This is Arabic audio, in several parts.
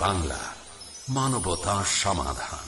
বাংলা মানবতা সমাধান।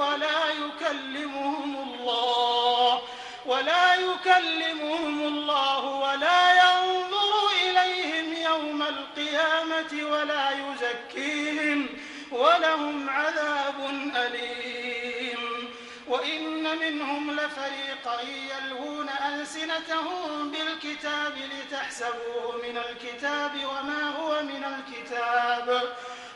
ولا يكلمهم الله ولا يكلمهم الله ولا ينظر إليهم يوم القيامة ولا يزكيهم ولهم عذاب أليم. وإن منهم لفريقا يلوون ألسنتهم بالكتاب لتحسبوه من الكتاب وما هو من الكتاب.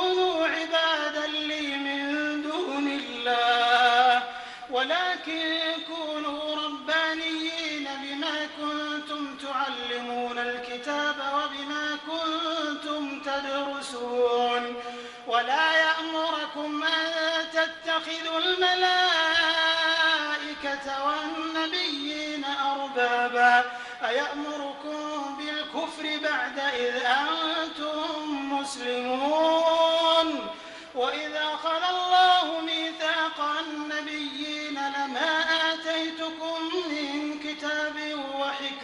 للناس كونوا عبادا لي من دون الله. ولكن كونوا ربانيين بما كنتم تعلمون الكتاب وبما كنتم تدرسون. ولا يأمركم أن تتخذوا الملائكة والنبيين أربابا. أيأمركم بالكفر بعد إذ أنتم مسلمون؟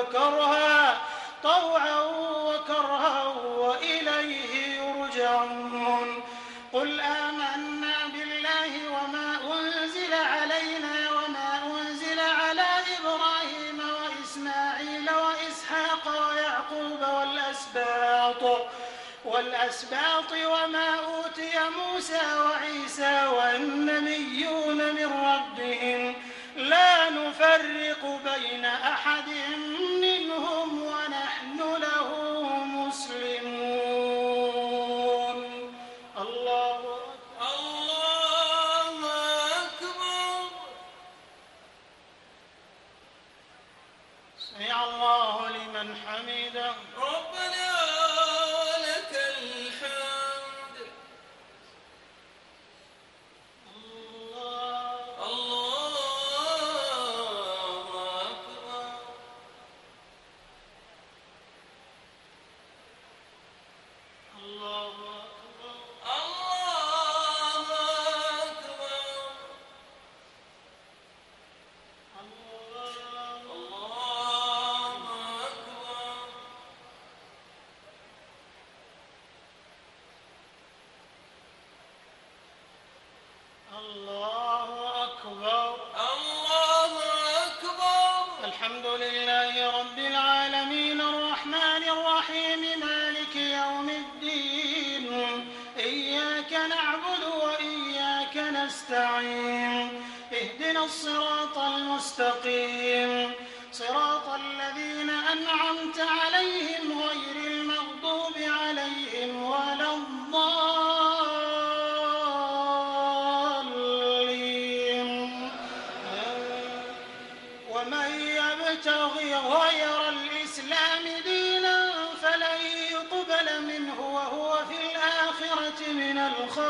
وكرها طوعا وكرها وإليه يرجعون. قل آمنا بالله وما أنزل علينا وما أنزل على إبراهيم وإسماعيل وإسحاق ويعقوب والأسباط والأسباط وما أوتي موسى وعيسى والنبيون من ربهم. لا نفرق بين أحدهم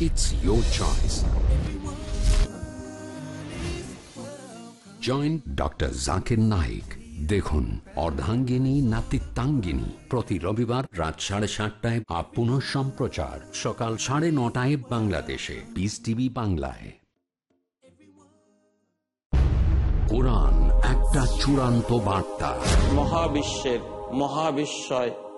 It's your choice. Joint doctor Zakir Naik দেখুন, অর্ধাঙ্গিনী, নাতিত্বাঙ্গিনী। প্রতি রবিবার রাত সাড়ে সাতটায় আপ পুনঃ সম্প্রচার। সকাল সাড়ে নটায় বাংলাদেশে। পিস টিভি বাংলায়। কোরআন একটা চূড়ান্ত বার্তা। মহাবিশ্বের, মহাবিশ্বয়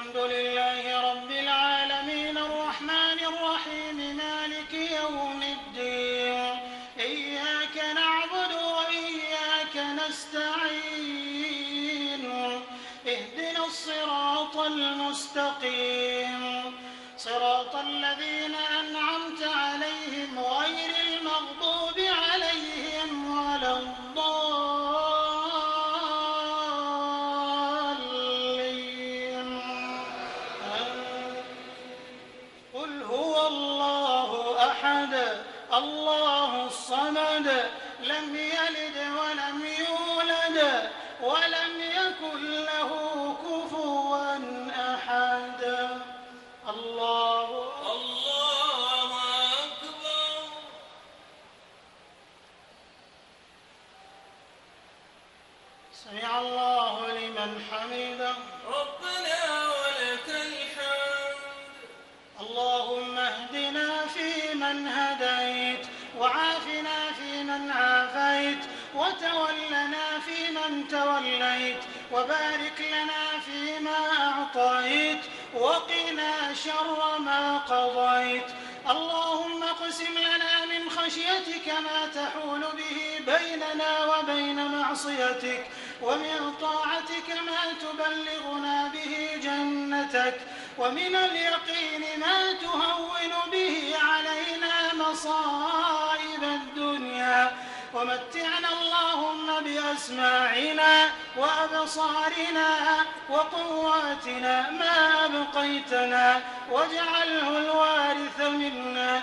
الحمد لله سمع الله لمن حمده. ربنا ولك الحمد. اللهم اهدنا فيمن هديت وعافنا فيمن عافيت وتولنا فيمن توليت وبارك لنا فيما أعطيت وقنا شر ما قضيت. اللهم اقسم لنا من خشيتك ما تحول به بيننا وبين معصيتك ومن طاعتك ما تبلغنا به جنتك ومن اليقين ما تهون به علينا مصائب الدنيا. ومتعنا اللهم بأسماعنا وأبصارنا وقواتنا ما أبقيتنا واجعله الوارث منا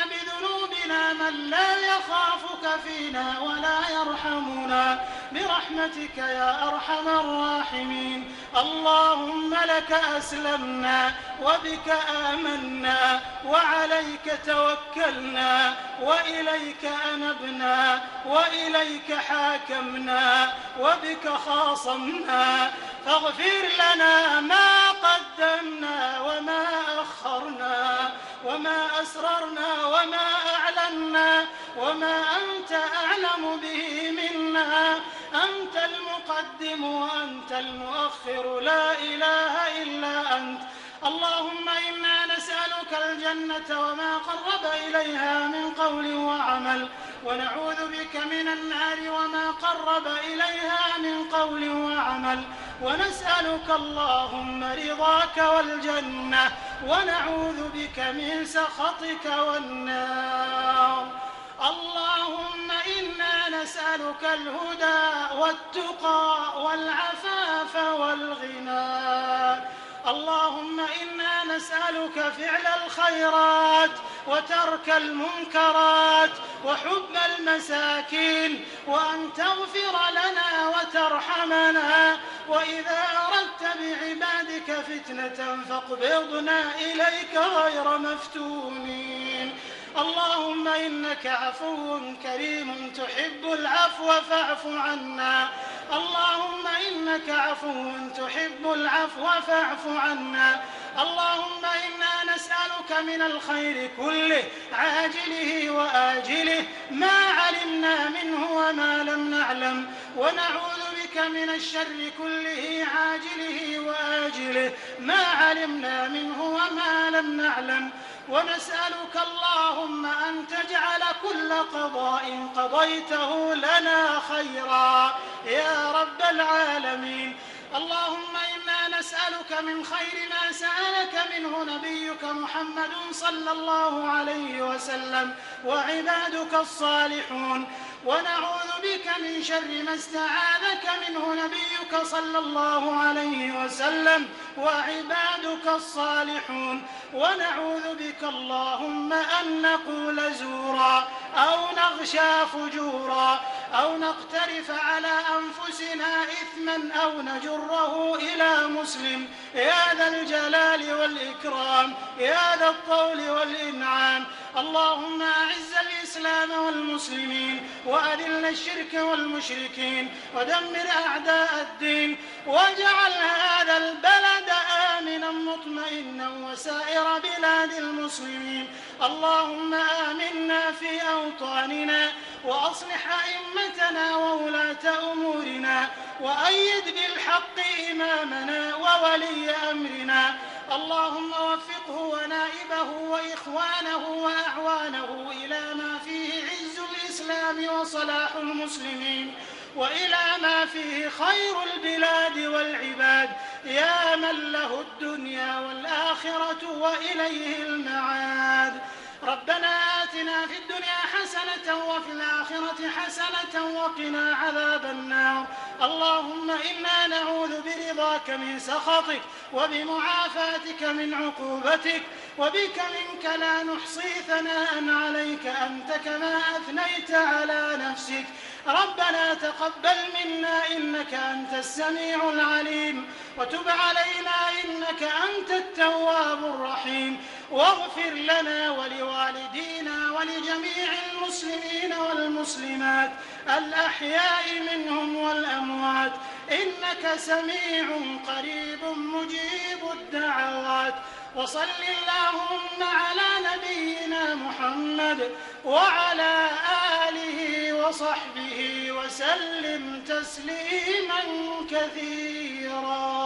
بذنوبنا من لا يخافك فينا ولا يرحمنا. برحمتك يا أرحم الراحمين. اللهم لك أسلمنا وبك آمنا وعليك توكلنا وإليك أنبنا وإليك حاكمنا وبك خاصمنا. فاغفر لنا ما قدمنا وما أخرنا وما أسررنا وما أعلنا. وما أنت أعلم به منا. أنت المقدم وأنت المؤخر. لا إله إلا أنت. اللهم إنا نسألك الجنة وما قرب إليها من قول وعمل. ونعوذ بك من النار وما قرب إليها من قول وعمل. ونسألك اللهم رضاك والجنة ونعوذ بك من سخطك والنار. اللهم إنا نسألك الهدى والتقى والعفاف والغنى. اللهم إنا نسألك فعل الخيرات وترك المنكرات وحب المساكين وأن تغفر لنا وترحمنا. وإذا أردت بعبادك فتنة فاقبضنا إليك غير مفتونين. اللهم إنك عفو كريم تحب العفو فاعف عنا. اللهم إنك عفو تحب العفو فاعف عنا. اللهم إنا نسألك من الخير كله عاجله وآجله. ما علمنا منه وما لم نعلم. ونعوذ بك من الشر كله عاجله وآجله. ما علمنا منه وما لم نعلم. ونسألك اللهم أن تجعل كل قضاء قضيته لنا خيرا. يا رب العالمين. اللهم إنا نسألك من خير ما سألك منه نبيك محمد صلى الله عليه وسلم وعبادك الصالحون. ونعوذ بك من شر ما استعاذك منه نبيك صلى الله عليه وسلم وعبادك الصالحون. ونعوذ بك اللهم أن نقول زورا أو نغشى فجورا أو نقترف على أنفسنا إثما أو نجره إلى مسلم. يا ذا الجلال والإكرام يا ذا الطول والإنعام اللهم أعز الإسلام والمسلمين وأذل الشرك والمشركين ودمر أعداء الدين واجعل هذا البلد آمنا مطمئنا وسائر بلاد المسلمين. اللهم آمنا في أوطاننا وأصلح أئمتنا وولاة أمورنا وأيد بالحق إمامنا وولي أمرنا. اللهم وفقه ونائبه الإسلام وصلاح المسلمين. وإلى ما فيه خير البلاد والعباد. يا من له الدنيا والآخرة وإليه المعاد. ربنا آتنا في الدنيا حسنة وفي الآخرة حسنة وقنا عذاب النار. اللهم إنا نعوذ برضاك من سخطك وبمعافاتك من عقوبتك. وبك منك لا نحصي ثناء عليك أنت كما أثنيت على نفسك. ربنا تقبل منا إنك أنت السميع العليم وتب علينا إنك أنت التواب الرحيم. واغفر لنا ولوالدينا ولجميع المسلمين والمسلمات الأحياء منهم والأموات. إنك سميع قريب مجيب الدعوات. وصل اللهم على نبينا محمد وعلى آله وصحبه وسلم تسليما كثيرا.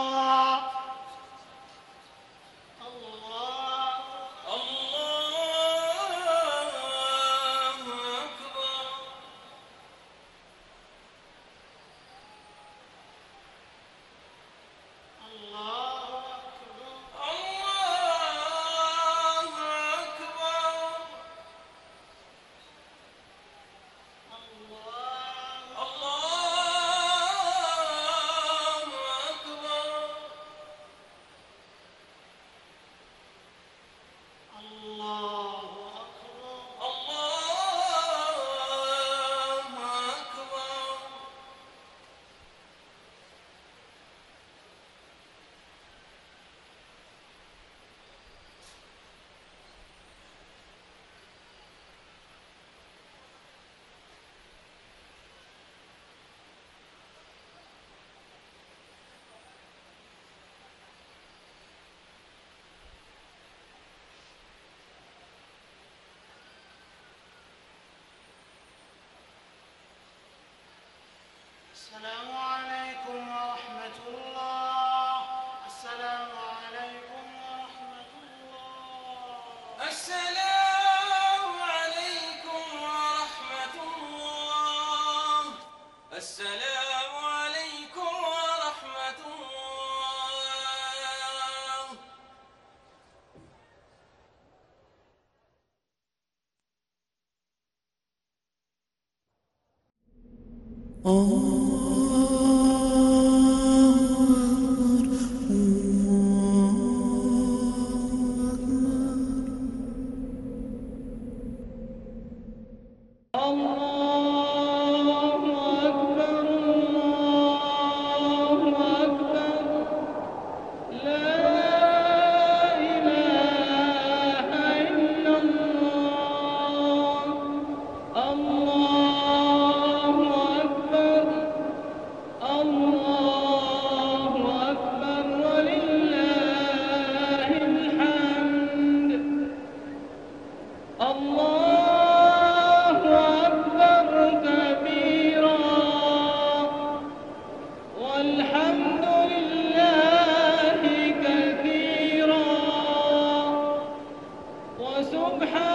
الله وسبحان